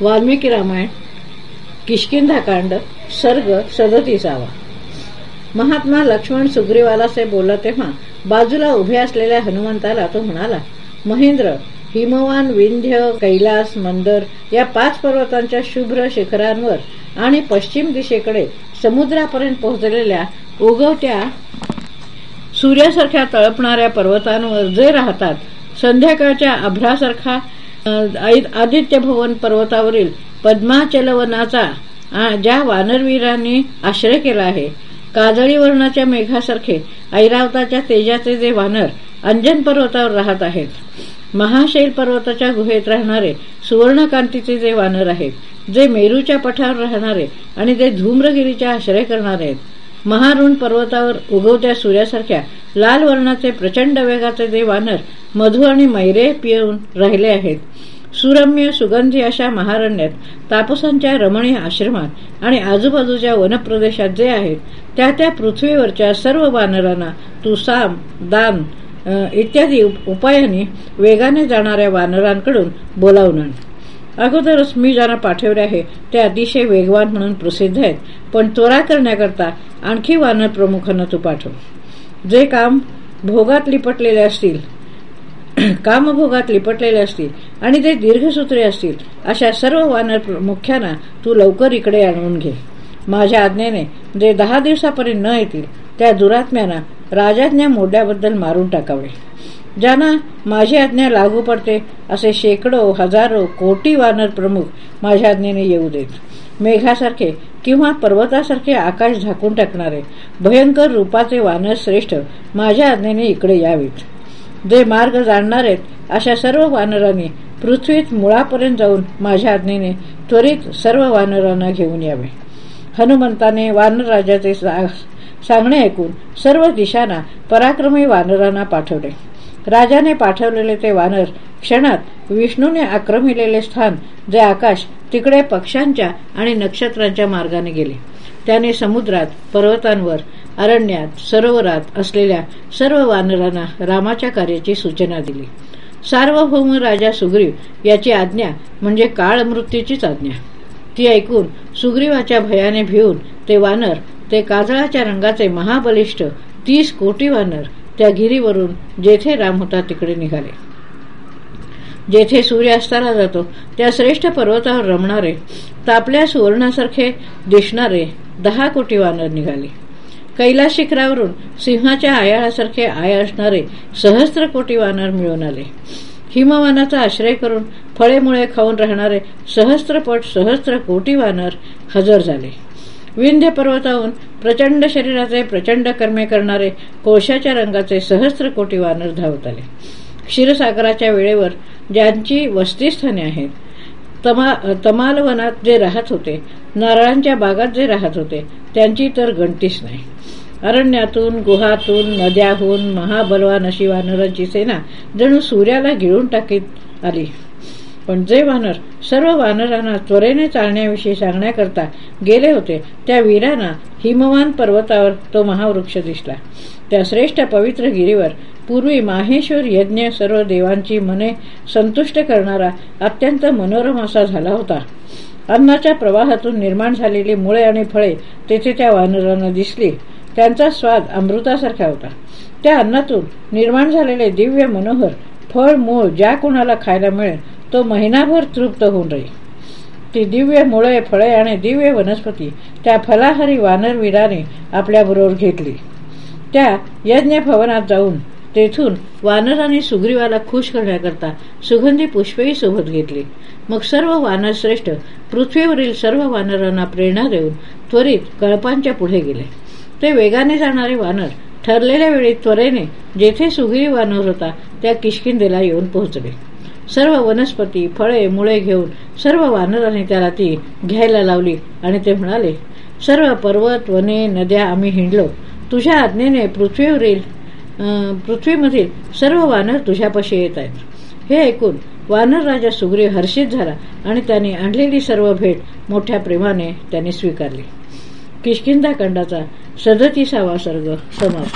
वाल्मिकी रामायण किशकिंधाकांड सर्ग सदतीसावा. महात्मा लक्ष्मण सुग्रीवालासे बोलत तेव्हा बाजूला उभे असलेल्या हनुमंताला तो म्हणाला महेंद्र हिमवान विंध्य कैलास मंदर या पाच पर्वतांच्या शुभ्र शिखरांवर आणि पश्चिम दिशेकडे समुद्रापर्यंत पोहोचलेल्या उगवत्या सूर्यासारख्या तळपणाऱ्या पर्वतांवर जे राहतात संध्याकाळच्या अभ्रासारखा आदित्य भवन पर्वतावरील पद्माचलवनाचा ज्या वानरवीरांनी आश्रय केला आहे. काजळी वर्णाच्या मेघासारखे ऐरावताच्या तेजाचे जे वानर अंजन पर्वतावर राहत आहेत. महाशैल पर्वताच्या गुहेत राहणारे सुवर्णकांतीचे जे वानर आहेत जे मेरूच्या पठावर राहणारे आणि ते धूम्रगिरीच्या आश्रय करणारे आहेत. महारुण पर्वतावर उगवत्या सूर्यासारख्या लाल वर्णाचे प्रचंड वेगाचे जे वानर मधु आणि मैरे पिऊन राहिले आहेत. सुरम्य सुगंधी अशा महारण्यात तापसांच्या रमणीय आश्रमात आणि आजूबाजूच्या वनप्रदेशात जे आहेत त्या त्या पृथ्वीवरच्या सर्व वानरांना तू साम दान इत्यादी उपायांनी वेगाने जाणाऱ्या वानरांकडून बोलावून अगोदरच मी ज्यांना पाठवले आहे ते अतिशय वेगवान म्हणून प्रसिद्ध आहेत पण त्वरा करण्याकरता आणखी वानर प्रमुखांना तू पाठव. जे काम भोगात लिपटलेले असतील कामभोगात लिपटलेले असतील आणि ते दीर्घसूत्रे असतील अशा सर्व वानर मुख्यांना तू लवकर इकडे आणून घे. माझ्या आज्ञेने जे दहा दिवसापर्यंत न येतील त्या दुरात्म्यांना राजाज्ञा मोड्याबद्दल मारून टाकावे. ज्यांना माझी आज्ञा लागू पडते असे शेकडो हजारो कोटी वानर प्रमुख माझ्या आज्ञेने येऊ देत. मेघासारखे किंवा पर्वतासारखे आकाश झाकून टाकणारे भयंकर रूपाचे वानर श्रेष्ठ माझ्या आज्ञेने इकडे यावेत. जे मार्ग जाणणार अशा सर्व वानरांनी पृथ्वीत मुळापर्यंत जाऊन माझ्या आज्ञेने त्वरित सर्व वानरांना घेऊन यावे. हनुमंताने वानरराजाचे सांगणे ऐकून सर्व दिशांना पराक्रमी वानरांना पाठवले. राजाने पाठवलेले ते वानर क्षणात विष्णूने आक्रमिलेले स्थान जे आकाश तिकडे पक्ष्यांच्या आणि नक्षत्रांच्या मार्गाने गेले. त्याने समुद्रात पर्वतांवर अरण्यात सरोवरात असलेल्या सर्व वानरांना रामाच्या कार्याची सूचना दिली. सार्वभौम राजा सुग्रीव याची आज्ञा म्हणजे काळ मृत्यूचीच आज्ञा. ती ऐकून सुग्रीवाच्या भयाने भिवून ते वानर ते काजळाच्या रंगाचे महाबलिष्ठ तीस कोटी वानर त्या गिरीवरून जेथे राम होता तिकडे निघाले. जेथे सूर्य असताना जातो त्या श्रेष्ठ पर्वतावर रमणारे तापल्या सुवर्णासारखे दिसणारे दहा कोटी वानर निघाले. कैलास शिखरावरून सिंहाच्या आयाळासारखे आय असणारे सहस्त्र कोटी वानर मिळून आले. हिमवानाचा आश्रय करून फळेमुळे खाऊन राहणारे सहस्त्रपट सहस्त्र कोटी वानर हजर झाले. विंध्य पर्वताहून प्रचंड शरीराचे प्रचंड कर्मे करणारे कोशाच्या रंगाचे सहस्त्र कोटी वानर धावत आले. क्षीरसागराच्या वेळेवर ज्यांची वस्तीस्थाने आहेत तमा तमालवनात जे राहत होते नारळांच्या बागात जे राहत होते त्यांची तर गणतीच नाही. अरण्यातून गुहातून नद्याहून महाबलवान अशी वानरांची सेना जणू सूर्याला गिळून टाकीत आली. पण जे वानर सर्व वानरांना त्वरेने चालण्याविषयी सांगण्याकरता गेले होते त्या वीरांना हिमवान पर्वतावर तो महावृक्ष दिसला. त्या श्रेष्ठ पवित्र गिरीवर पूर्वी माहेश्वर यज्ञ सर्व देवांची मने संतुष्ट करणारा अत्यंत मनोरम असा झाला होता. अन्नाच्या प्रवाहातून निर्माण झालेली मुळे आणि फळे तेथे त्या वानरांना दिसली. त्यांचा स्वाद अमृतासारखा होता. त्या अन्नातून निर्माण झालेले दिव्य मनोहर फळ मूळ ज्या कोणाला खायला मिळेल तो महिनाभर तृप्त होऊन राहील. ती दिव्य मुळे फळे आणि दिव्य वनस्पती त्या फलाहारी वानरवीराने आपल्याबरोबर घेतली. त्या यज्ञ भवनात जाऊन तेथून वानराने सुग्रीवाला खुश करण्याकरता सुगंधी पुष्पेही सोबत घेतली. मग सर्व वानर श्रेष्ठ पृथ्वीवरील सर्व वानरांना प्रेरणा देऊन त्वरित कळपांच्या पुढे गेले. ते वेगाने जाणारे वानर ठरलेल्या वेळी त्वरेने जेथे सुग्रीव वानर होता त्या किशकिंदेला येऊन पोहोचले. सर्व वनस्पती फळे मुळे घेऊन सर्व वानरांनी त्याला ती घ्यायला लावली आणि ते म्हणाले सर्व पर्वत वने नद्या आम्ही हिंडलो. तुझ्या आज्ञेने पृथ्वीवरील पृथ्वीमधील सर्व वानर तुझ्यापाशी येत आहेत. हे ऐकून वानर राजा सुग्रीव हर्षित झाला आणि त्याने आणलेली सर्व भेट मोठ्या प्रेमाने त्याने स्वीकारली. किशकिंदा खंडाचा सदतीसावा सर्ग समाप्त.